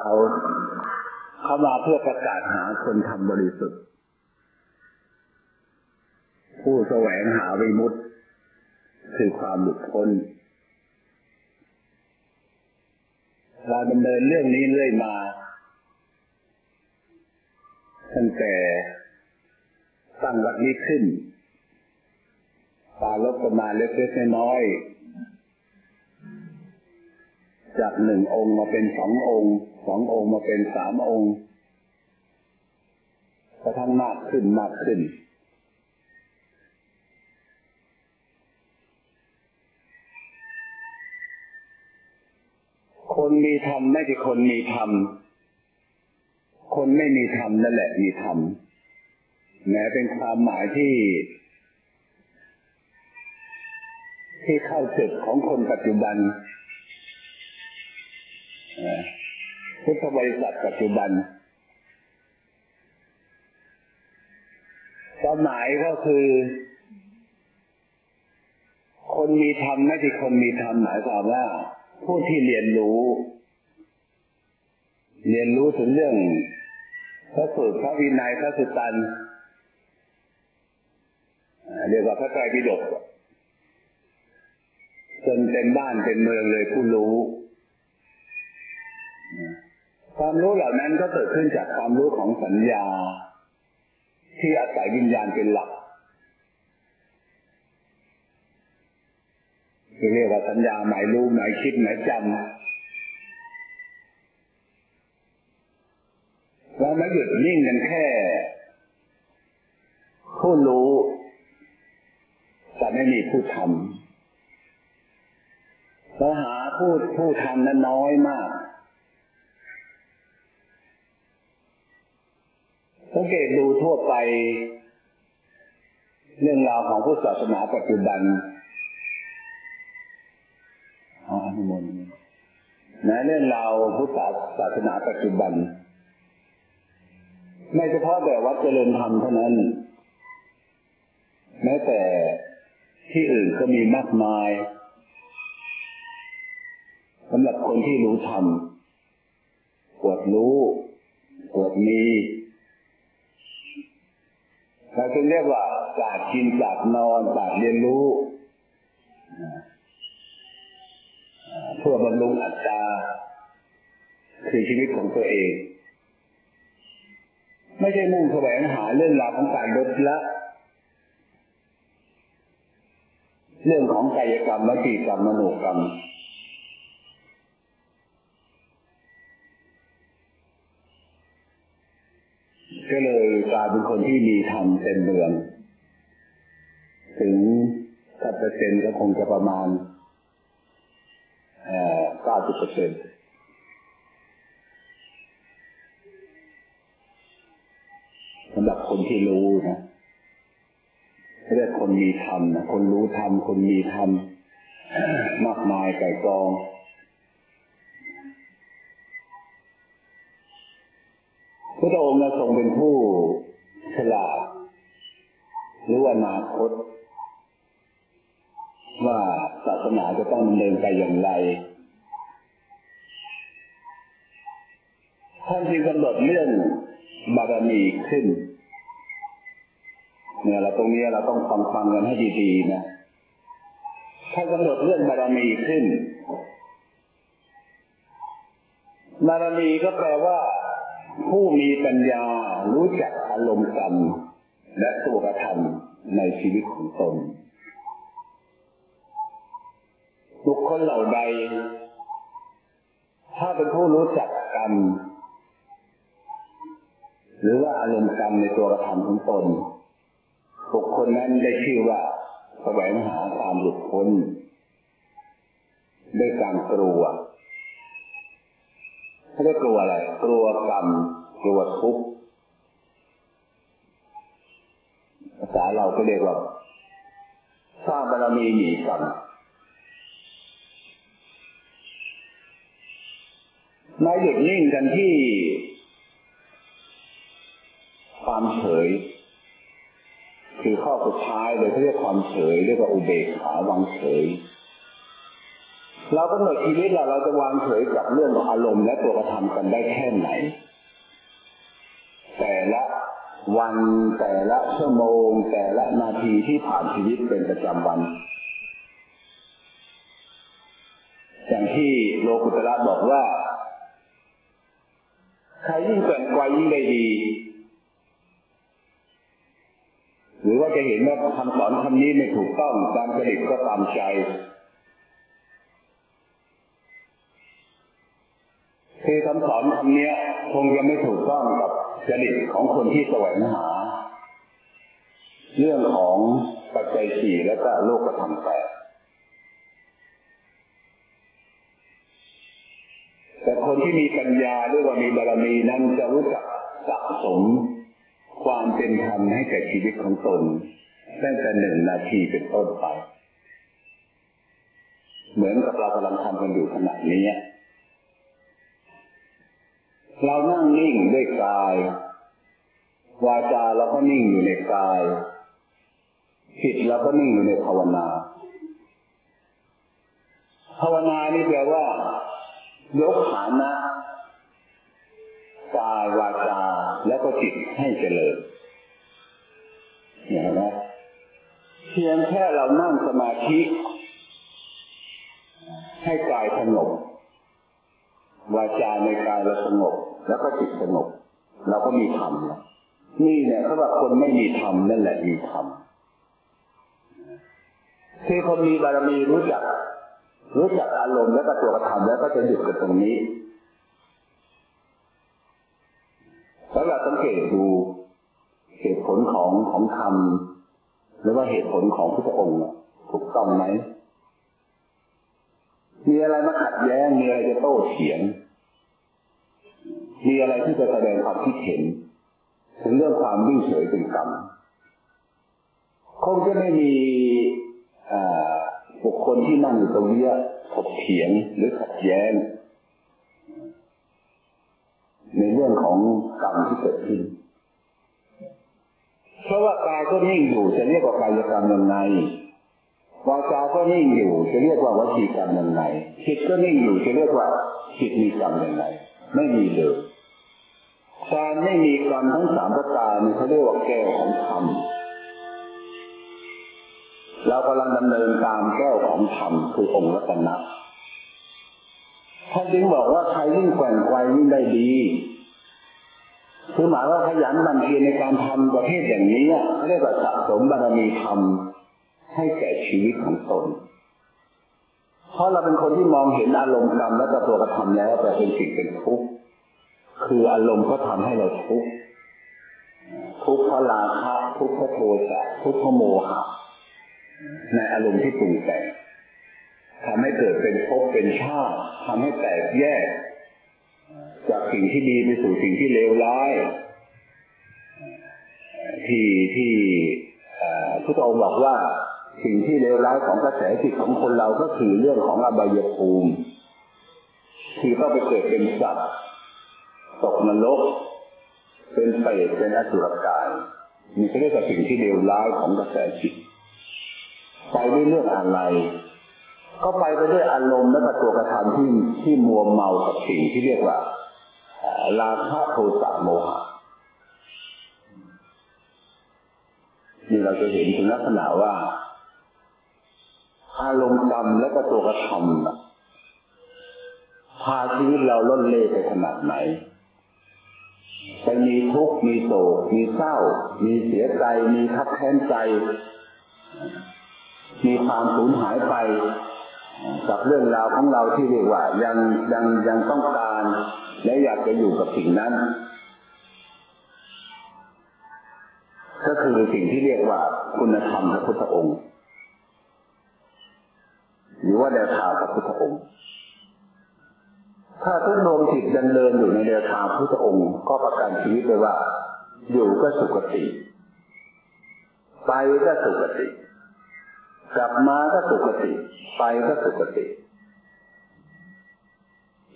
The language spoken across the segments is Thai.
เขาเขามาเพื่อประกาศหาคนทำบริสุทธิ์ ผู้แสวงหาวิมุตติคือความหลุดพ้นเราดำเนินเรื่องนี้เรื่อยมา ตั้งแต่ตั้งวัดนี้ขึ้นปาลบประมาณเล็กๆน้อยๆจากหนึ่งองค์มาเป็นสององค์ ององค์มาเป็นสามองค์กระทั่งมากขึ้นมากขึ้น คนมีธรรมไม่ใช่คนมีธรรม คนไม่มีธรรมนั่นแหละมีธรรมแม้เป็นความหมายที่ ที่เข้าจุดของคนปัจจุบัน พุทธบริษัทปัจจุบัน ความหมายก็คือ คนมีธรรมไม่ใช่คนมีธรรมหมายความว่า ผู้ที่เรียนรู้ เรียนรู้ถึงเรื่องพระสูตรพระวินัยพระสุตตันเรียกว่าพระไตรปิฎกจนเป็นบ้านเป็นเมืองเลยผู้รู้ ความรู้เหล่านั้นก็เกิดขึ้นจากความรู้ของสัญญา ที่อาศัยวิญญาณเป็นหลักเรียกว่าสัญญาหมายรู้หมายคิดหมายจำเราไม่หยุดนิ่งกันแค่ผู้รู้แต่ไม่มีผู้ทำเราหาผู้ผู้ทำนั้นน้อยมาก สังเกตดูทั่วไป เรื่องราวของพุทธศาสนาปัจจุบันอ๋อนุมนนะเรื่องราวพุทธศาสนาปัจจุบัน ไม่เฉพาะแต่วัดเจริญธรรมเท่านั้น แม้แต่ที่อื่นก็มีมากมายสำหรับคนที่รู้ธรรมปวดรู้ปวดมี เราจึงเรียกว่าศาสตร์กินศาสตร์นอนศาสตร์เรียนรู้เพื่อบำรุงอัตตาคือชีวิตของตัวเอง ไม่ใช่มุ่งแสวงหาเรื่องราวของการลดละ เรื่องของกายกรรมวจีกรรมมโนกรรม ก็เลยกลายเป็นคนที่มีธรรมเต็มเมือง ถึงถ้าเปอร์เซ็นต์ก็คงจะประมาณเก้าสิบเปอร์เซ็นต์สำหรับคนที่รู้นะเรียกคนมีธรรมนะคนรู้ธรรมคนมีธรรมมากมายไก่กอง พระองค์ทรงเป็นผู้ฉลาดรู้อนาคต ว่าศาสนาจะต้องดำเนินไปอย่างไร ท่านจึงกำหนดเรื่องบารมีขึ้น เนี่ยเราตรงนี้เราต้องฟังฟังกันให้ดีๆนะถ้ากำหนดเรื่องบารมีขึ้น บารมีก็แปลว่า ผู้มีปัญญารู้จักอารมณ์กรรม และตัวกระทำในชีวิตของตน บุคคลเหล่าใด ถ้าเป็นผู้รู้จักกรรม หรือว่าอารมณ์กรรมในตัวกระทำของตน บุคคลนั้นได้ชื่อว่าแสวงหาความหลุดพ้นด้วยการกลัว เขาได้กลัวอะไร กลัวกรรม กลัวทุกข์ ภาษาเราก็เรียกว่าสร้างบารมีหนีกรรมมาหยุดนิ่งกันที่ความเฉย คือข้อสุดท้ายเลยเขาเรียกความเฉยเรียกว่าอุเบกขาวางเฉย เราก็หนดชีวิตเราเราจะวางเฉยกับเรื่องอารมณ์และตัวกระทำกันได้แค่ไหน แต่ละวันแต่ละชั่วโมง แต่ละนาทีที่ผ่านชีวิตเป็นประจำวัน อย่างที่โลกุตระบอกว่า ใครยิ่งแกร่งกว่ายิ่งได้ดี หรือว่าจะเห็นว่าคำสอนคำนี้ไม่ถูกต้องตามจริตก็ตามใจ คือคำสอนคำนี้คงจะไม่ถูกต้องกับจริตของคนที่แสวงหา เรื่องของปัจจัยสี่และก็โลกธรรมแปดแต่คนที่มีปัญญาหรือว่ามีบารมีนั้นจะรู้จักสะสม ความเป็นธรรมให้แก่ชีวิตของตนตั้งแต่หนึ่งนาทีเป็นต้นไป เหมือนกับเรากำลังทำกันอยู่ขณะนี้ เรานั่งนิ่งด้วยกาย วาจาเราก็นิ่งอยู่ในกายจิตเราก็นิ่งอยู่ในภาวนา ภาวนานี่แปลว่า ยกฐานะกายวาจาแล้วก็จิตให้เจริญเห็นไหมเพียงแค่เรานั่งสมาธิ ให้กายสงบวาจาในกายเราสงบ แล้วก็จิตสงบเราก็มีธรรมนี่เนี่ยเขาบอกคนไม่มีธรรมนั่นแหละมีธรรมคือคนมีบารมีรู้จัก รู้จักอารมณ์แล้วก็ตัวกระทำแล้วก็จะหยุดกันตรงนี้แล้วเราสังเกตดูเหตุผลของของธรรมหรือว่าเหตุผลของพระองค์ถูกต้องไหมมีอะไรมาขัดแย้งมีอะไรจะโต้เถียง มีอะไรที่จะแสดงความคิดเห็น ถึงเรื่องความวิ่งเฉยเป็นกรรมคงจะไม่มีบุคคลที่นั่งอยู่ตรงนี้ถกเถียงหรือขัดแย้ง ในเรื่องของกรรมที่เกิดขึ้นเพราะว่ากายก็นิ่งอยู่จะเรียกว่ากายกรรมยังไงวาจาก็นิ่งอยู่จะเรียกว่าวจีกรรมยังไงจิตก็นิ่งอยู่จะเรียกว่าจิตมีกรรมยังไงไม่มีเลย การไม่มีกรรมทั้งสามประการนี่เขาเรียกว่าแก้วของธรรมเรากำลังดำเนินตามแก้วของธรรมคือองค์รัตนะท่านจึงบอกว่าใครยิ่งแกว่งไกวยิ่งได้ดีคือหมายว่าขยันบันเทียนในการทำประเภทอย่างนี้เรียกว่าสะสมบารมีธรรมให้แก่ชีวิตของตน เพราะเราเป็นคนที่มองเห็นอารมณ์กรรมและตัวกระทำแล้วแต่เป็นสิ่งเป็นทุกข์ คืออารมณ์ก็ทำให้เราทุกข์ทุกข์เพราะราคะทุกข์เพราะโทสะทุกข์เพราะโมหะในอารมณ์ที่ปรุงแต่งทำให้เกิดเป็นภพเป็นชาติทำให้แตกแยก จากสิ่งที่ดีไปสู่สิ่งที่เลวร้าย ที่ที่พระองค์บอกว่าสิ่งที่เลวร้ายของกระแสจิตของคนเราก็คือเรื่องของอบายภูมิ คือเข้าไปเกิดเป็นสัตว์ ตกนรกเป็นเปรตเป็นอสุรกายมีเรียกว่าสิ่งที่เลวร้ายของกระแสจิตไปด้วยเรื่องอะไร ก็ไปไปด้วยอารมณ์และตัวกระทำที่ที่มัวเมากับสิ่งที่เรียกว่าราคะโทสะโมหะนี่เราจะเห็นถึงลักษณะว่า อารมณ์กรรมและก็ตัวกระทำพาชีวิตเราล่นเล่ไปขนาดไหน ไปมีทุกข์มีโศกมีเศร้า มีเสียใจ มีทับแค้นใจ มีความสูญหายไป กับเรื่องราวของเราที่เรียกว่า ยังยังยังต้องการ และอยากจะอยู่กับสิ่งนั้น ก็คือสิ่งที่เรียกว่าคุณธรรมพระพุทธองค์ หรือว่าแนวทางพระพุทธองค์ ถ้าทุกดวงจิตยังเดินอยู่ในแนวทางพุทธองค์ก็ประกันชีวิตเลยว่า อยู่ก็สุขติ ไปก็สุขติ กลับมาก็สุขติ ไปก็สุขติ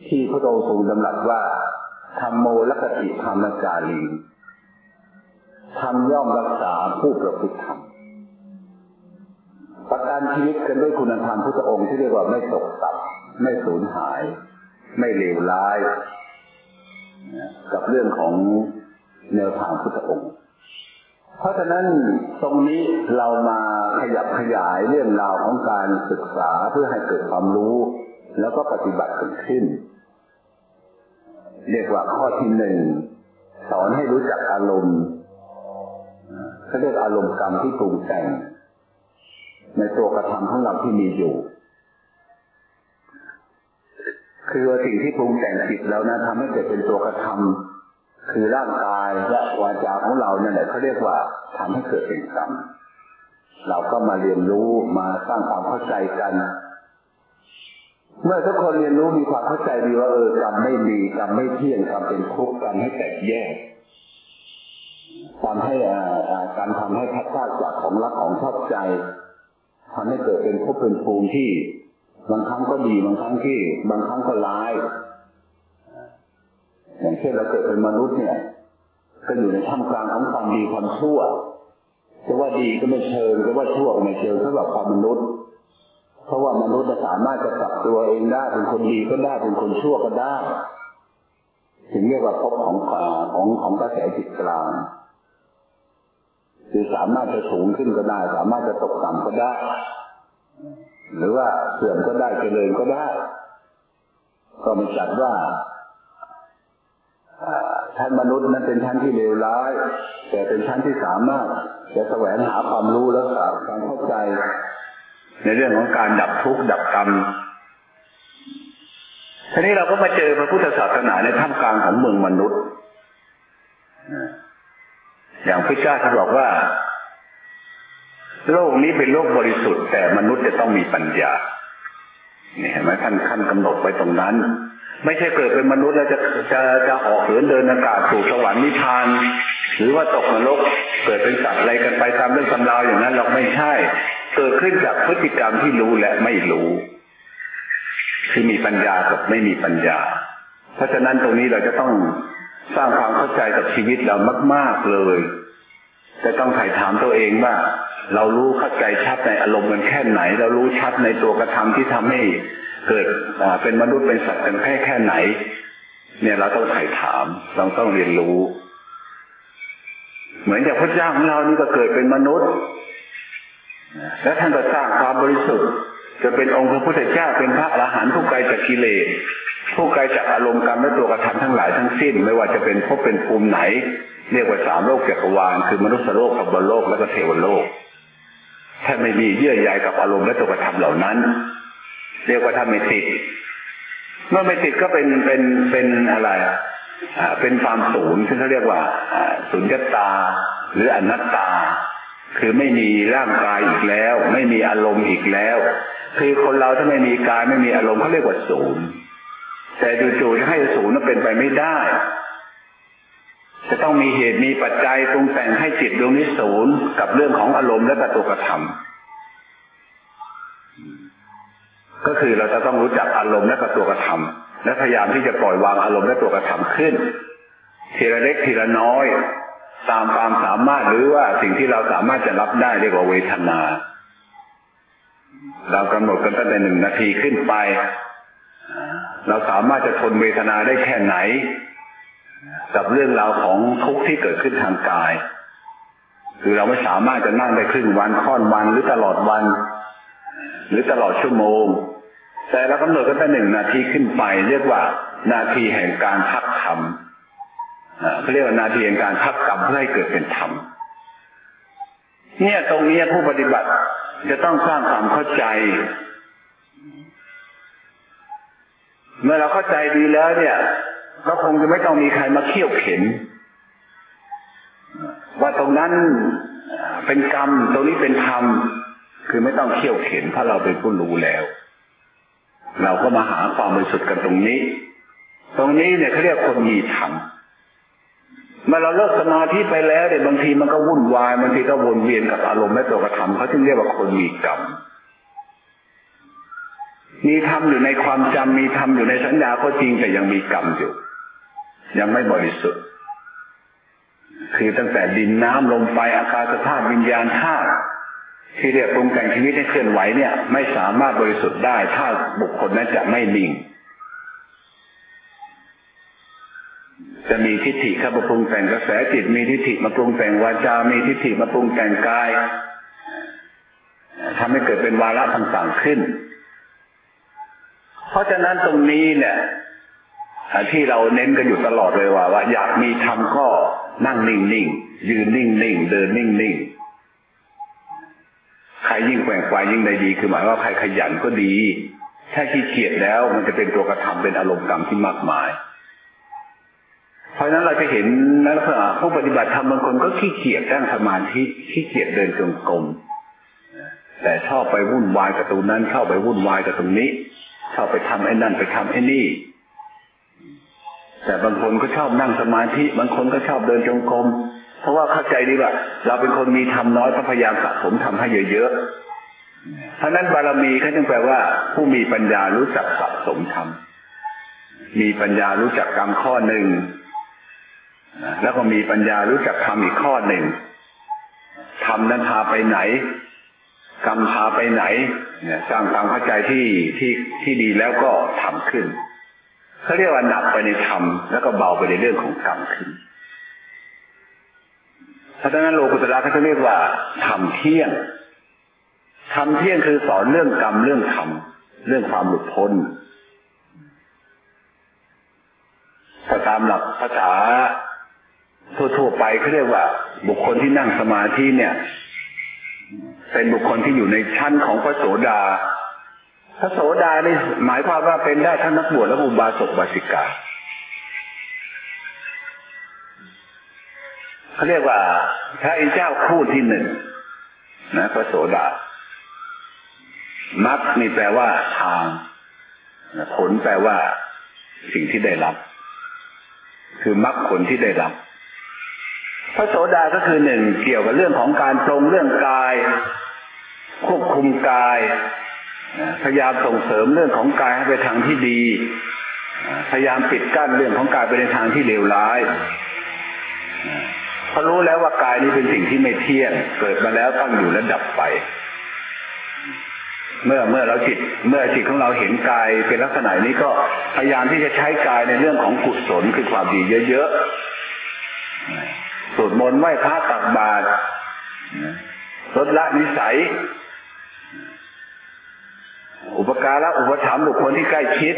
ที่พระองค์ทรงดำรัสว่าธรรมโมลกติธรรมจารีทำย่อมรักษาผู้ประพฤติธรรมประกันชีวิตกันด้วยคุณธรรมพุทธองค์ที่เรียกว่าไม่ตกต่ำไม่สูญหาย ไม่เลวร้ายกับเรื่องของแนวทางพุทธองค์ เพราะฉะนั้นตรงนี้เรามาขยับขยายเรื่องราวของการศึกษาเพื่อให้เกิดความรู้ แล้วก็ปฏิบัติขึ้น เรียกว่าข้อที่หนึ่งสอนให้รู้จักอารมณ์เขาเรียกอารมณ์กรรมที่ปรุงแต่งในตัวกระทำของเราที่มีอยู่ คือสิ่งที่ปรุงแต่งจิตแล้วนะทำให้เกิดเป็นตัวกระทำคือร่างกายและวาจาของเราเนี่ยแหละเขาเรียกว่าทำให้เกิดเป็นกรรมเราก็มาเรียนรู้มาสร้างความเข้าใจกัน เมื่อทุกคนเรียนรู้มีความเข้าใจดีว่าเออกรรมไม่ดีกรรมไม่เที่ยงกรรมเป็นทุกข์กรรมให้แตกแยกทำให้การทำให้พัดพลาดจากของรักของชอบใจทำให้เกิดเป็นภพเป็นภูมิที่ บางครั้งก็ดีบางครั้งที่ บางครั้งก็ร้ายอย่างเช่นเราเกิดเป็นมนุษย์เนี่ยก็อยู่ในท่ามกลางของความดีความชั่วจะว่าดีก็ไม่เชิงจะว่าชั่วก็ไม่เชิงสำหรับความมนุษย์ เพราะว่ามนุษย์จะสามารถจะปรับตัวเองได้เป็นคนดีก็ได้เป็นคนชั่วก็ได้ถึงเรียกว่าภพของของของกระแสจิตกลางคือสามารถจะสูงขึ้นก็ได้ สามารถจะตกต่ำก็ได้ หรือว่าเสื่อมก็ได้เจริญก็ได้ ก็ม่จัดว่าท่านมนุษย์นั้นเป็นท่านที่เลวร้าย แต่เป็นท่านที่สามารถจะแสวงหาความรู้และการเข้าใจ ในเรื่องของการดับทุกข์ดับกรรมทีนี้เราก็มาเจอพระพุทธศาสนาในท่ามกลางของเมืองมนุษย์อย่างพระเจ้าท่านบอกว่า โลกนี้เป็นโลกบริสุทธิ์ แต่มนุษย์จะต้องมีปัญญาเนี่ยเห็นไหมท่านท่านกำหนดไว้ตรงนั้น ไม่ใช่เกิดเป็นมนุษย์แล้วจะจะจะออกเหินเดินอากาศสู่สวรรค์นิพพาน หรือว่าตกนรกเกิดเป็นสัตว์อะไรกันไปตามเรื่องตำราวอย่างนั้นเราไม่ใช่ เกิดขึ้นจากพฤติกรรมที่รู้และไม่รู้ คือมีปัญญากับไม่มีปัญญา เพราะฉะนั้นตรงนี้เราจะต้องสร้างความเข้าใจกับชีวิตเรามาก ๆเลย จะต้องถ่ายถามตัวเองว่า เรารู้เข้าใจชัดในอารมณ์มันแค่ไหน เรารู้ชัดในตัวกระทำที่ทำให้เกิดเป็นมนุษย์เป็นสัตว์กันแค่แค่ไหน เนี่ยเราต้องไถ่ถามเราต้องเรียนรู้ เหมือนอย่างพระเจ้าของเรานี่ก็เกิดเป็นมนุษย์และท่านก็สร้างความบริสุทธิ์จะเป็นองค์พระพุทธเจ้าเป็นพระอรหันต์ผู้ไกลจากกิเลสผู้ไกลจากอารมณ์กรรมและตัวกระทำทั้งหลายทั้งสิ้น ไม่ว่าจะเป็นพบเป็นภูมิไหน เรียกว่าสามโลกจักรวาลคือมนุษย์โลกกับบโลกและก็เทวโลก ถ้าไม่มีเยื่อใยกับอารมณ์และตัวกระทำเหล่านั้น เรียกว่าถ้าไม่ติด เมื่อไม่ติดก็เป็นเป็นเป็นอะไรอ่าเป็นความศูนย์ซึ่งเขาเรียกว่าศูนย์ตา หรืออนัตตา คือไม่มีร่างกายอีกแล้ว ไม่มีอารมณ์อีกแล้ว คือคนเราถ้าไม่มีกายไม่มีอารมณ์เขาเรียกว่าศูนย์แต่จู่ๆจะให้ศูนย์นั้นเป็นไปไม่ได้ จะต้องมีเหตุมีปัจจัยตรงแต่งให้จิตดวงนี้ศูนย์กับเรื่องของอารมณ์และตัวกระทำก็คือเราจะต้องรู้จักอารมณ์และตัวกระทำและพยายามที่จะปล่อยวางอารมณ์และตัวกระทำขึ้น ทีละเล็กทีละน้อย ตามความสามารถหรือว่าสิ่งที่เราสามารถจะรับได้เรียกว่าเวทนา เรากำหนดกันตั้งแต่หนึ่งนาทีขึ้นไป เราสามารถจะทนเวทนาได้แค่ไหน กับเรื่องราวของทุกข์ที่เกิดขึ้นทางกาย คือเราไม่สามารถจะนั่งได้ครึ่งวันค่อนวันหรือตลอดวัน หรือตลอดชั่วโมง แต่เรากำหนดก็แต่หนึ่งนาทีขึ้นไป เรียกว่า นาทีแห่งการพักธรรมเขาเรียกว่านาทีแห่งการพักกรรมเพื่อให้เกิดเป็นธรรมเนี่ยตรงนี้ผู้ปฏิบัติจะต้องสร้างความเข้าใจ เมื่อเราเข้าใจดีแล้วเนี่ย ก็คงจะไม่ต้องมีใครมาเขี่ยวเข็นว่าตรงนั้นเป็นกรรม ตรงนี้เป็นธรรม คือไม่ต้องเขี่ยวเข็นเพราะเราเป็นผู้รู้แล้ว เราก็มาหาความบริสุทธิ์กันตรงนี้ ตรงนี้เนี่ยเขาเรียกคนมีธรรมเมื่อเราเลิกสมาธิไปแล้วเนี่ยบางทีมันก็วุ่นวายบางทีก็วนเวียนกับอารมณ์และตัวกระทำเขาจึงเรียกว่าคนมีกรรมมีธรรมอยู่ในความจำมีธรรมอยู่ในสัญญาก็จริงแต่ยังมีกรรมอยู่ ยังไม่บริสุทธิ์ คือตั้งแต่ดินน้ำลมไฟอากาศธาตุวิญญาณธาตุที่เรียกปรุงแต่งชีวิตให้เคลื่อนไหวเนี่ย ไม่สามารถบริสุทธิ์ได้ ถ้าบุคคลนั้นจะไม่นิ่ง จะมีทิฏฐิเข้ามาปรุงแต่งกระแสจิตมีทิฏฐิมาปรุงแต่งวาจา มีทิฏฐิมาปรุงแต่งกายทำให้เกิดเป็นวาระต่างๆขึ้น เพราะฉะนั้นตรงนี้เนี่ย ที่เราเน้นกันอยู่ตลอดเลยว่าว่า อยากมีธรรมก็นั่งนิ่งๆ ยืนนิ่งๆ เดินนิ่งๆ ใครยิ่งแกว่งไกวยิ่งได้ดี คือหมายว่าใครขยันก็ดี ถ้าขี้เกียจแล้วมันจะเป็นตัวกระทำเป็นอารมณ์กรรมที่มากมาย เพราะฉะนั้นเราจะเห็นนักผู้ปฏิบัติธรรมบางคนก็ขี้เกียจตั้งสมาธิขี้เกียจเดินจงกรมแต่ชอบไปวุ่นวายกับตรงนั้นชอบไปวุ่นวายกับตรงนี้ชอบไปทำไอ้นั่นไปทำไอ้นี่ แต่บางคนก็ชอบนั่งสมาธิบางคนก็ชอบเดินจงกรมเพราะว่าเข้าใจดีว่า เราเป็นคนมีทำน้อยพยายามสะสมทำให้เยอะๆเพราะนั้นบารมีเขาจึงแปลว่า ผู้มีปัญญารู้จักสะสมทำมีปัญญารู้จักกรรมข้อหนึ่งแล้วก็มีปัญญารู้จักทำอีกข้อหนึ่งทำนั้นพาไปไหน กรรมพาไปไหนเนี่ยสร้างความเข้าใจที่ที่ที่ดีแล้วก็ทำขึ้น เขาเรียกว่าหนักไปในธรรมแล้วก็เบาไปในเรื่องของกรรมขึ้นเพราะฉะนั้นโลกุตระเขาจะเรียกว่าธรรมเที่ยงธรรมเที่ยงคือสอนเรื่องกรรมเรื่องธรรมเรื่องความหลุดพ้นถ้าตามหลักภาษาทั่วๆไปเขาเรียกว่า บุคคลที่นั่งสมาธิเนี่ย เป็นบุคคลที่อยู่ในชั้นของพระโสดา พระโสดานี่หมายความว่าเป็นได้ทั้งนักบวชและอุบาสกบาสิกาเขาเรียกว่าพระอินเจ้าคู่ที่หนึ่งนะพระโสดา มักนี่แปลว่าทางผลแปลว่าสิ่งที่ได้รับ คือมรรคผลที่ได้รับ พระโสดาก็คือหนึ่งเกี่ยวกับเรื่องของการปรงเรื่องกาย ควบคุมกาย พยายามส่งเสริมเรื่องของกายให้ไปทางที่ดี พยายามปิดกั้นเรื่องของกายไปในทางที่เลวร้ายเพรารู้แล้วว่ากายนี้เป็นสิ่งที่ไม่เที่ยง เกิดมาแล้วตั้งอยู่และดับไป เมื่อเมื่อเราจิต เมื่อจิตของเราเห็นกายเป็นลักษณะนี้ก็พยายามที่จะใช้กายในเรื่องของกุศลคือความดีเยอะๆสวดมนต์ไหว้พระตักบาตรลดละนิสัย อุปการะอุปถัมภ์บุคคลที่ใกล้ชิด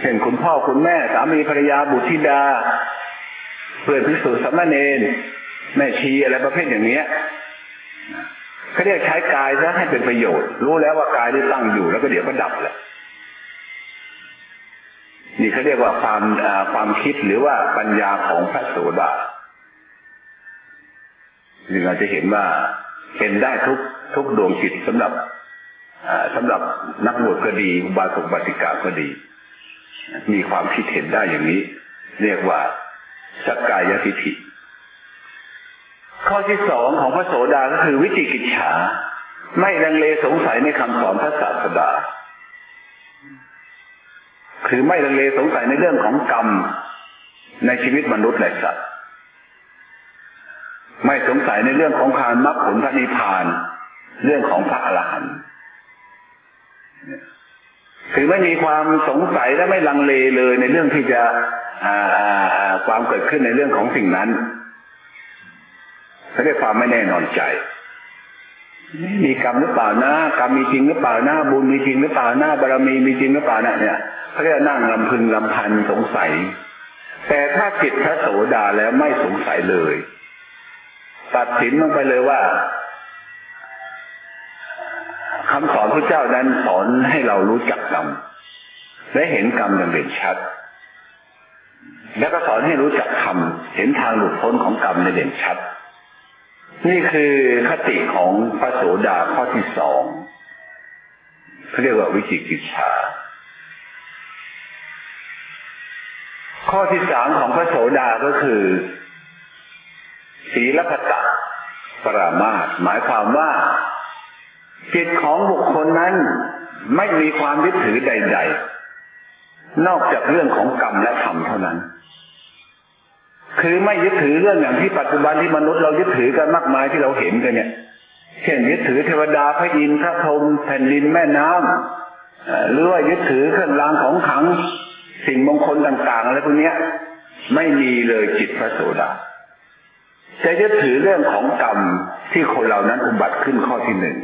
เช่นคุณพ่อคุณแม่สามีภรรยาบุตรธิดา เพื่อนพิสูจน์สมณเณรแม่ชีอะไรประเภทอย่างเนี้ยเขาเรียกใช้กายซะให้เป็นประโยชน์ รู้แล้วว่ากายได้ตั้งอยู่แล้วก็เดี๋ยวก็ดับแหละนี่เขาเรียกว่าความความคิดหรือว่าปัญญาของพระโสดาหรือเราจะเห็นว่าเป็นได้ทุกทุกดวงจิตสำหรับ สำหรับนักบวชก็ดีบาสกบาติกาก็ดี มีความคิดเห็นได้อย่างนี้ เรียกว่าสักกายทิฏฐิข้อที่สองของพระโสดาก็คือวิจิกิจฉา ไม่ลังเลสงสัยในคำสอนพระศาสดา คือไม่ลังเลสงสัยในเรื่องของกรรมในชีวิตมนุษย์และสัตว์ ไม่สงสัยในเรื่องของการมรรคผลพระนิพพาน เรื่องของพระอรหันต์ คือไม่มีความสงสัยและไม่ลังเลเลยในเรื่องที่จะความเกิดขึ้นในเรื่องของสิ่งนั้นเขาเรียกความไม่แน่นอนใจ มีกรรมหรือเปล่านะกรรมมีจริงหรือเปล่านะบุญมีจริงหรือเปล่านะบารมีมีจริงหรือเปล่านะเนี่ยเขาเรียกนั่งลำพึงลำพันสงสัย แต่ถ้าจิตพระโสดาแล้วไม่สงสัยเลย ตัดสินลงไปเลยว่า สอนพระเจ้านั้นสอนให้เรารู้จักกรรมและเห็นกรรมอย่างเด่นชัด แล้วก็สอนให้รู้จักธรรมเห็นทางหลุดพ้นของกรรมในเด่นชัด นี่คือคติของพระโสดาข้อที่สองเขาเรียกว่าวิจิกิจชาข้อที่สามของพระโสดาก็คือ ศีลพัตตปรามาตหมายความว่า จิตของบุคคลนั้นไม่มีความยึดถือใด ๆ นอกจากเรื่องของกรรมและธรรมเท่านั้น คือไม่ยึดถือเรื่องอย่างที่ปัจจุบันที่มนุษย์เรายึดถือกันมากมายที่เราเห็นกันเนี่ย เช่นยึดถือเทวดาพระอินทร์พระพรหมแผ่นดินแม่น้ำหรือว่ายึดถือเครื่องรางของขังสิ่งมงคลต่างๆอะไรพวกนี้ไม่มีเลยจิตพระโสดาจะยึดถือเรื่องของกรรมที่คนเหล่านั้นอุบัติขึ้นข้อที่หนึ่ง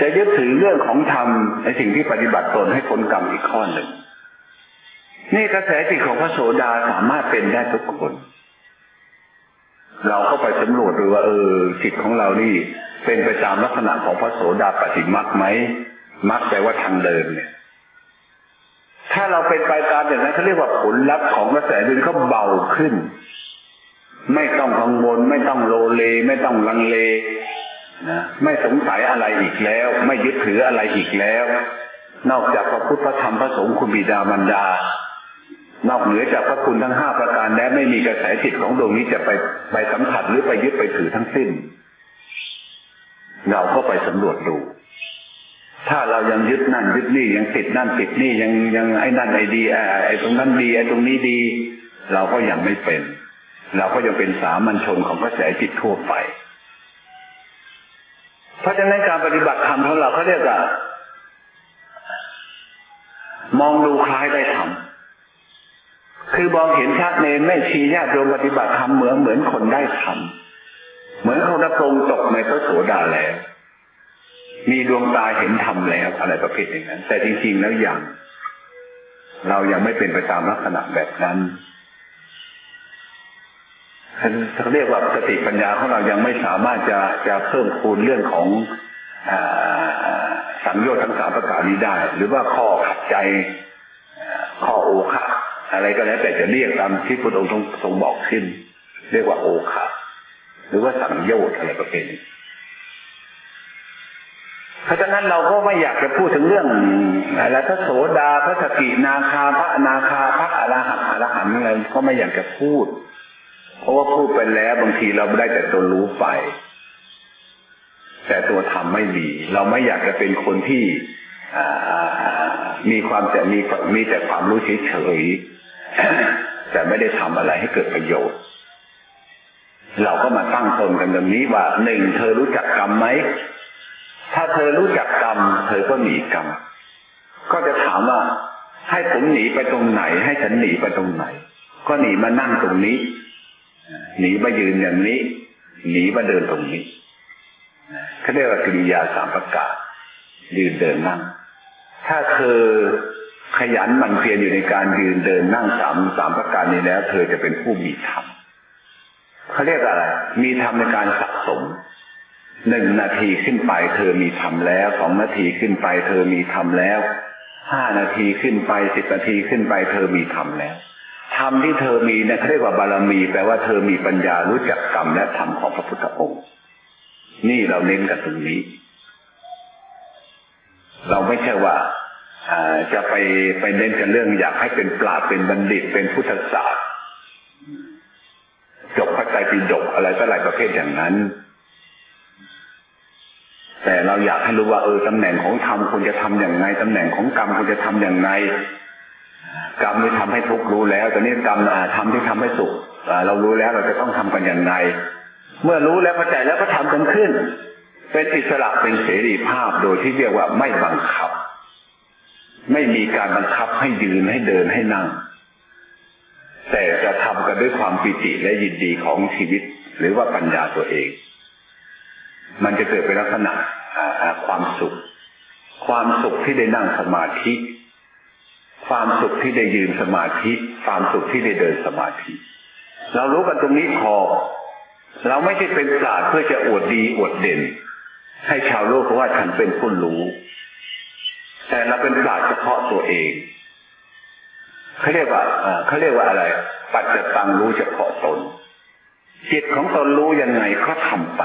จะยึดถือเรื่องของธรรมในสิ่งที่ปฏิบัติตนให้พ้นกรรมอีกข้อหนึ่ง นี่กระแสจิตของพระโสดาสามารถเป็นได้ทุกคน เราเข้าไปสำรวจดูว่าเออจิตของเรานี่เป็นไปตามลักษณะของพระโสดาปฏิมักไหมมักแปลว่าทางเดินเนี่ย ถ้าเราเป็นไปตามอย่างนั้นเขาเรียกว่าผลลัพธ์ของกระแสดินเขาเบาขึ้น ไม่ต้องกังวลไม่ต้องโลเล ไม่ต้องลังเล นะไม่สงสัยอะไรอีกแล้ว ไม่ยึดถืออะไรอีกแล้ว นอกจากพระพุทธธรรมพระสงฆ์คุณบิดามารดา นอกเหนือจากพระคุณทั้งห้าประการแล้วไม่มีกระแสจิตของดวงนี้จะไปไปสัมผัสหรือไปยึดไปถือทั้งสิ้น เราก็ไปสำรวจดู ถ้าเรายังยึดนั่นยึดนี่ยังติดนั่นติดนี่ยังยังไอ้นั่นไอ้ดีไอ้ตรงนั้นดีไอ้ตรงนี้ดี เราก็ยังไม่เป็น เราก็ยังเป็นสามัญชนของกระแสจิตทั่วไป เพราะฉะนั้นการปฏิบัติธรรมของเราเขาเรียกว่ามองดูคล้ายได้ทำคือมองเห็นชัดเนนไม่ชี้ญาติโยมปฏิบัติธรรมเหมือนเหมือนคนได้ทำเหมือนเขาได้ปรงตกในพระโสดาแล้ว มีดวงตาเห็นธรรมแล้วอะไรประเภทอย่างนั้น แต่จริงๆแล้วยังเรายังไม่เป็นไปตามลักษณะแบบนั้น เขาเรียกว่าสติปัญญาของเรายังไม่สามารถจะจะเพิ่มคูณเรื่องของอสังโยชน์ทั้งสามประการนี้ได้ หรือว่าข้อขัดใจข้อโอคะอะไรก็แล้วแต่จะเรียกตามที่พระองค์ทรงบอกขึ้น เรียกว่าโอคาหรือว่าสังโยชน์อะไรประเภทนี้เพราะฉะนั้นเราก็ไม่อยากจะพูดถึงเรื่องอะไรพระโสดาพระสกินาคาพระนาคาพระอรหันต์อรหันต์อะไรก็ไม่อยากจะพูด เพราะว่าพูดไปแล้วบางทีเราได้แต่ตัวรู้ไป แต่ตัวทำไม่มี เราไม่อยากจะเป็นคนที่มีความแต่มีมีแต่ความรู้เฉยแต่ไม่ได้ทำอะไรให้เกิดประโยชน์ เราก็มาตั้งตนกันตรงนี้ว่าหนึ่งเธอรู้จักกรรมไหมถ้าเธอรู้จักกรรม เธอก็หนีกรรม ก็จะถามว่าให้ผมหนีไปตรงไหน ให้ฉันหนีไปตรงไหน ก็หนีมานั่งตรงนี้ หนีมายืนอย่างนี้ หนีมาเดินตรงนี้เขาเรียกว่ากิริยาสามประกาศยืนเดินนั่ง ถ้าเธอขยันหมั่นเพียรอยู่ในการยืนเดินนั่งสามสามประการนี้แล้ว เธอจะเป็นผู้มีธรรมเขาเรียกอะไร มีธรรมในการสะสมหนึ่งนาทีขึ้นไป เธอมีธรรมแล้วสองนาทีขึ้นไป เธอมีธรรมแล้วห้านาทีขึ้นไปสิบนาทีขึ้นไป เธอมีธรรมแล้ว รมที่เธอมีเนี่ยเขาเรียกว่าบารมี แปลว่าเธอมีปัญญารู้จักกรรมและธรรมของพระพุทธองค์ นี่เราเน้นกันตรงนี้ เราไม่ใช่ว่าจะไปไปเน้นกันเรื่องอยากให้เป็นปราดเป็นบัณฑิตเป็นพุทธศาสตร์จบพระไตรปิฎกอะไรต่ออะไรประเภทอย่างนั้น แต่เราอยากให้รู้ว่าเออตำแหน่งของธรรมควรจะทำอย่างไรตำแหน่งของกรรมควรจะทำอย่างไร กรรมที่ทำให้ทุกข์รู้แล้วแต่นี้กรรมทำที่ทำให้สุขเรารู้แล้วเราจะต้องทำกันอย่างไร เมื่อรู้แล้วเข้าใจแล้วก็ทำกันขึ้น เป็นอิสระเป็นเสรีภาพโดยที่เรียกว่าไม่บังคับ ไม่มีการบังคับให้ยืนให้เดินให้นั่ง แต่จะทำกันด้วยความปิติและยินดีของชีวิต หรือว่าปัญญาตัวเอง มันจะเกิดเป็นลักษณะความสุข ความสุขที่ได้นั่งสมาธิ ความสุขที่ได้ยืนสมาธิ ความสุขที่ได้เดินสมาธิ เรารู้กันตรงนี้พอ เราไม่ใช่เป็นศาสตร์เพื่อจะอวดดีอวดเด่น ให้ชาวโลกว่าฉันเป็นผู้รู้ แต่เราเป็นปราชญ์เฉพาะตัวเองเขาเรียกว่าเขาเรียกว่าอะไร ปัจจตังรู้เฉพาะตน จิตของตนรู้ยังไงก็ทำไป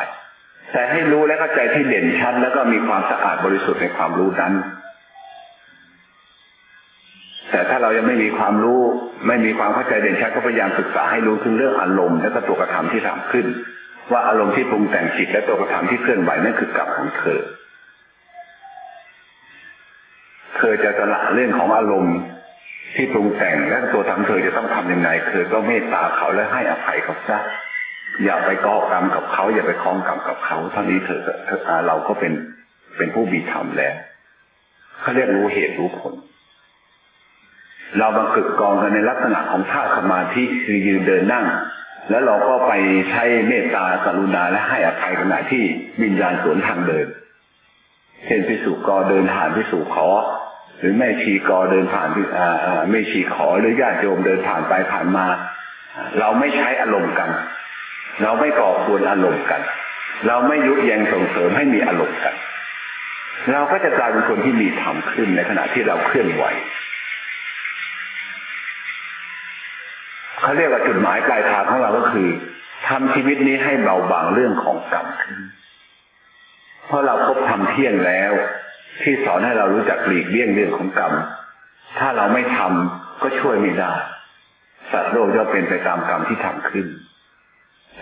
แต่ให้รู้และเข้าใจที่เด่นชัดแล้วก็มีความสะอาดบริสุทธิ์ในความรู้นั้นาเรายังไม่มีความรู้ ไม่มีความเข้าใจเด่นชัดก็พยายามศึกษาให้รู้ถึงเรื่องอารมณ์และก็ตัวกระทำที่ทำขึ้น ว่าอารมณ์ที่ปรุงแต่งจิตและตัวกระทำที่เคลื่อนไหวนั่นคือกรรมของเธอ เธอจะสละเรื่องของอารมณ์ที่ปรุงแต่งและตัวทำเธอจะต้องทํำยังไงเธอก็เมตตาเขาและให้อภัยเขาซะอย่าไปก่อกรรมกับเขา อย่าไปคล้องกรรมกับเขาเท่านี้เธอเราก็เป็นเป็นผู้มีธรรมแล้วเขาเรียกรู้เหตุรู้ผล เราบังคึกกองกันในลักษณะของท่าสมาธิคือยืนเดินนั่ง แล้วเราก็ไปใช้เมตตากรุณาและให้อภัยขณะที่วิญญาณสวนทางเดินเช่นพิสุกอเดินผ่านพิสุขอ หรือแม่ชีกอเดินผ่านอ่าไม่ชีขอหรือญาติโยมเดินผ่านไปผ่านมา เราไม่ใช้อารมณ์กัน เราไม่ก่อควรอารมณ์กัน เราไม่ยุยงส่งเสริมให้มีอารมณ์กัน เราก็จะกลายเป็นคนที่มีธรรมขึ้นในขณะที่เราเคลื่อนไหว เขาเรียกว่าจุดหมายปลายทางของเราก็คือทำชีวิตนี้ให้เบาบางเรื่องของกรรมขึ้นเพราะเราพบทำเที่ยงแล้ว ที่สอนให้เรารู้จักหลีกเลี่ยงเรื่องของกรรมถ้าเราไม่ทำก็ช่วยไม่ได้ สัตว์โลกจะเป็นไปตามกรรมที่ทำขึ้น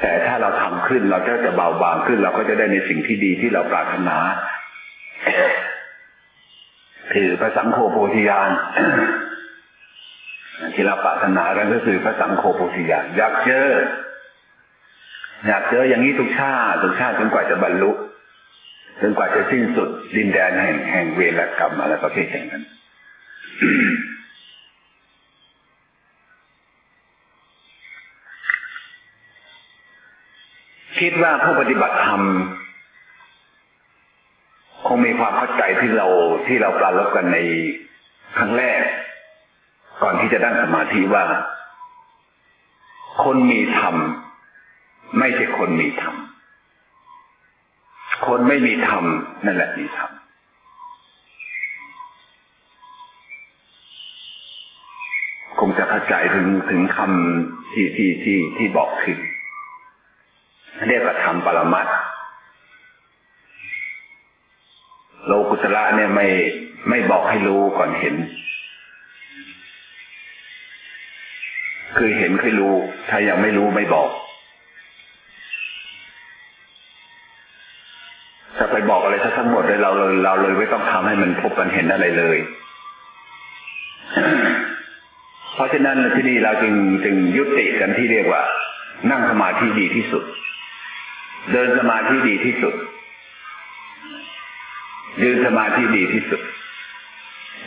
แต่ถ้าเราทำขึ้นเราก็จะเบาบางขึ้น เราก็จะได้ในสิ่งที่ดีที่เราปรารถนาคือพระสังโฆโพธิญาณ ที่เราปรารถนากันก็คือพระสังโฆโพธิญาณอยากเจอ อยากเจออย่างนี้ทุกชาติทุกชาติจนกว่าจะบรรลุจนกว่าจะสิ้นสุดดินแดนแห่งแห่งเวรกรรมอะไรประเภทอย่างนั้นคิดว่าผู้ปฏิบัติธรรมคงมีความเข้าใจที่เราที่เราปราลบกันในครั้งแรก ก่อนที่จะนั่งสมาธิว่า คนมีธรรมไม่ใช่คนมีธรรม คนไม่มีธรรมนั่นแหละมีธรรมคงจะเข้าใจถึงถึงคำที่ที่ที่ที่บอกถึงเรียกว่าธรรมปรมัตโลกุตระเนี่ยไม่ไม่บอกให้รู้ก่อนเห็น คือเห็นคือรู้ ถ้ายังไม่รู้ไม่บอกจะไปบอกอะไรทั้งหมดเลยเราเลยเราเลยไม่ต้องทำให้มันพบกันเห็นอะไรเลย เพราะฉะนั้นที่นี่เราจึงจึงยุติกันที่เรียกว่า นั่งสมาธิดีที่สุด เดินสมาธิดีที่สุด ยืนสมาธิดีที่สุด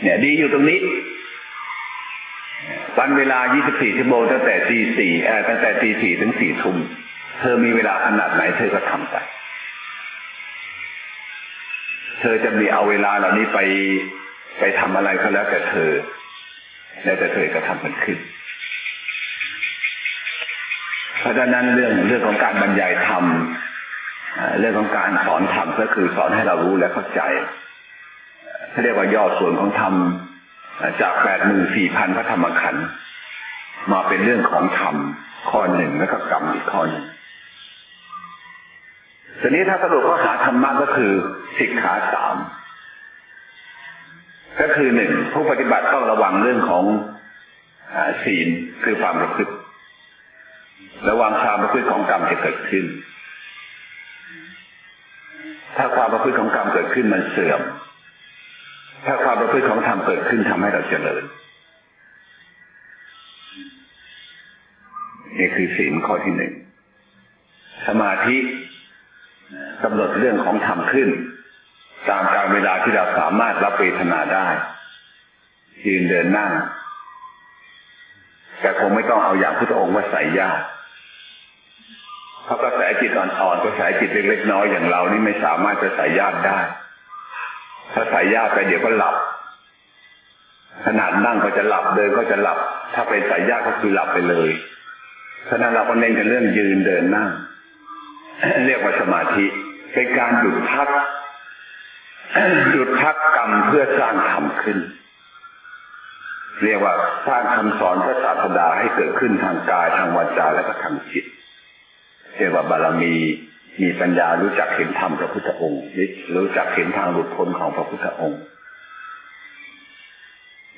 เนี่ย ดีอยู่ตรงนี้ วันเวลา 24 ชั่วโมงตั้งแต่ตีสี่ตั้งแต่ตีสี่ถึงสี่ทุ่ม เธอมีเวลาขนาดไหนเธอก็ทำไป เธอจะมีเอาเวลาเหล่านี้ไปไปทำอะไรก็แล้วแต่เธอ แล้วแต่เธอจะทำมันขึ้น เพราะฉะนั้นเรื่องเรื่องของการบรรยายธรรมเรื่องของการสอนธรรมก็คือสอนให้เรารู้และเข้าใจเขาเรียกว่าย่อส่วนของธรรม จากแปดหมื่นสี่พันพระธรรมขันธ์มาเป็นเรื่องของธรรมข้อหนึ่งแล้วก็กรรมอีกข้อหนึ่งทีนี้ถ้าสรุปว่าหาธรรมะก็คือสิกขาสามก็คือหนึ่งผู้ปฏิบัติต้องระวังเรื่องของศีลคือความประพฤติระวังความประพฤติของกรรมจะเกิดขึ้น ถ้าความประพฤติของกรรมเกิดขึ้นมันเสื่อม ถ้าความประพฤติของธรรมเกิดขึ้นทำให้เราเจริญนี่คือศีลข้อที่หนึ่งสมาธิกำหนดเรื่องของธรรมขึ้น ตามการเวลาที่เราสามารถรับเวทนาได้ยืนเดินนั่งแต่คงไม่ต้องเอาอย่างพุทธองค์ว่าใส่ยากเพราะกระแสจิตอ่อนๆกระแสจิตเล็กๆน้อยอย่างเรานี่ไม่สามารถจะใส่ยากได้ ถ้าใส่ยาไปเดี๋ยวก็หลับ ขนาดนั่งก็จะหลับเดินก็จะหลับ ถ้าไปใส่ยาก็คือหลับไปเลยฉะนั้นเราก็เน้นกันเรื่องยืนเดินนั่งเรียกว่าสมาธิเป็นการหยุดพักหยุดพักกรรมเพื่อสร้างธรรมขึ้น เรียกว่าสร้างคำสอนพระศาสดาให้เกิดขึ้นทางกายทางวาจาและก็ทางจิตเรียกว่าบารมี มีปัญญารู้จักเห็นธรรมพระพุทธองค์รู้จักเห็นทางหลุดพ้นของพระพุทธองค์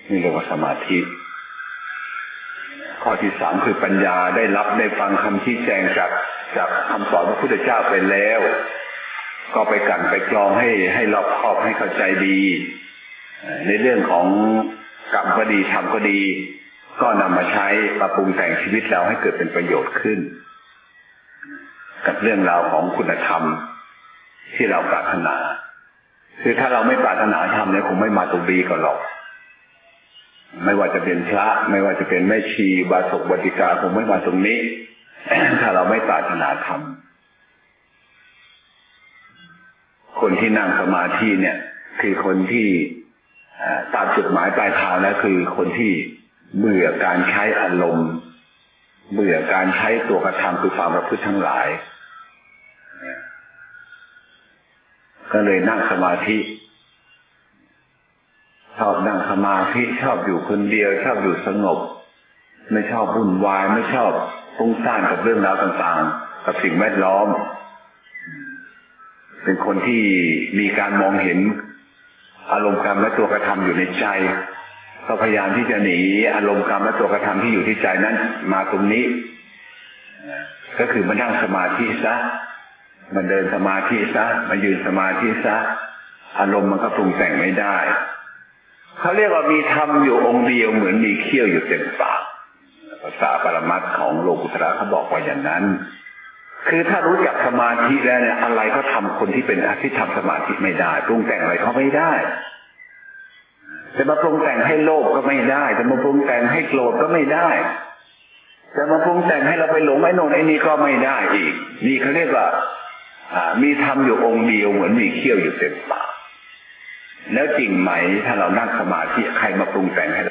นี่เรียกว่าสมาธิ ข้อที่สามคือปัญญาได้รับได้ฟังคำชี้แจงจากจากคำสอนพระพุทธเจ้าไปแล้ว ก็ไปกันไปกรองให้ให้รอบครอบให้เข้าใจดี ในเรื่องของกรรมก็ดีทำก็ดี ก็นำมาใช้ปรับปรุงแต่งชีวิตเราให้เกิดเป็นประโยชน์ขึ้น กับเรื่องราวของคุณธรรม ที่เราปรารถนา คือถ้าเราไม่ปรารถนาทำเนี่ยคงไม่มาตรงนี้ก็หรอก ไม่ว่าจะเป็นพระ ไม่ว่าจะเป็นแม่ชีบาศกบัติกาคงไม่มาตรงนี้ ถ้าเราไม่ปรารถนาทำคนที่นั่งสมาธิเนี่ย คือคนที่ตามจุดหมายปลายทางแล้วคือคนที่เบื่อการใช้อารมณ์ เบื่อการใช้ตัวกระทำคือความประพฤติทั้งหลาย ก็เลยนั่งสมาธิ ชอบนั่งสมาธิชอบอยู่คนเดียว ชอบอยู่สงบ ไม่ชอบวุ่นวายไม่ชอบฟุ้งซ่านกับเรื่องราวต่างๆ กับสิ่งแวดล้อม เป็นคนที่มีการมองเห็น อารมณ์กรรมและตัวกระทำอยู่ในใจก็พยายามที่จะหนีอารมณ์กรรมและตัวกระทำที่อยู่ที่ใจนั้น มาตรงนี้ก็คือมานั่งสมาธิซะ มันเดินสมาธิซะมายืนสมาธิซะอารมณ์มันก็ปรุงแต่งไม่ได้เขาเรียกว่ามีธรรมอยู่องค์เดียวเหมือนมีเขี้ยวอยู่เต็มปากภาษาปรมัตของโลกุตระเขาบอกว่าอย่างนั้น คือถ้ารู้จักสมาธิแล้วเนี่ยอะไรก็ทำคนที่เป็นอาที่ทำสมาธิไม่ได้ปรุงแต่งอะไรเขาไม่ได้จะมาปรุงแต่งให้โลภก็ไม่ได้จะมาปรุงแต่งให้โกรธก็ไม่ได้จะมาปรุงแต่งให้เราไปหลงไอ้นนไอ้นี่ก็ไม่ได้อีกนี่เขาเรียกว่า มีธรรมอยู่องค์เดียวเหมือนมีเขี้ยวอยู่เต็มปากแล้วจริงไหมถ้าเรานั่งสมาธิใครมาปรุงแต่งให้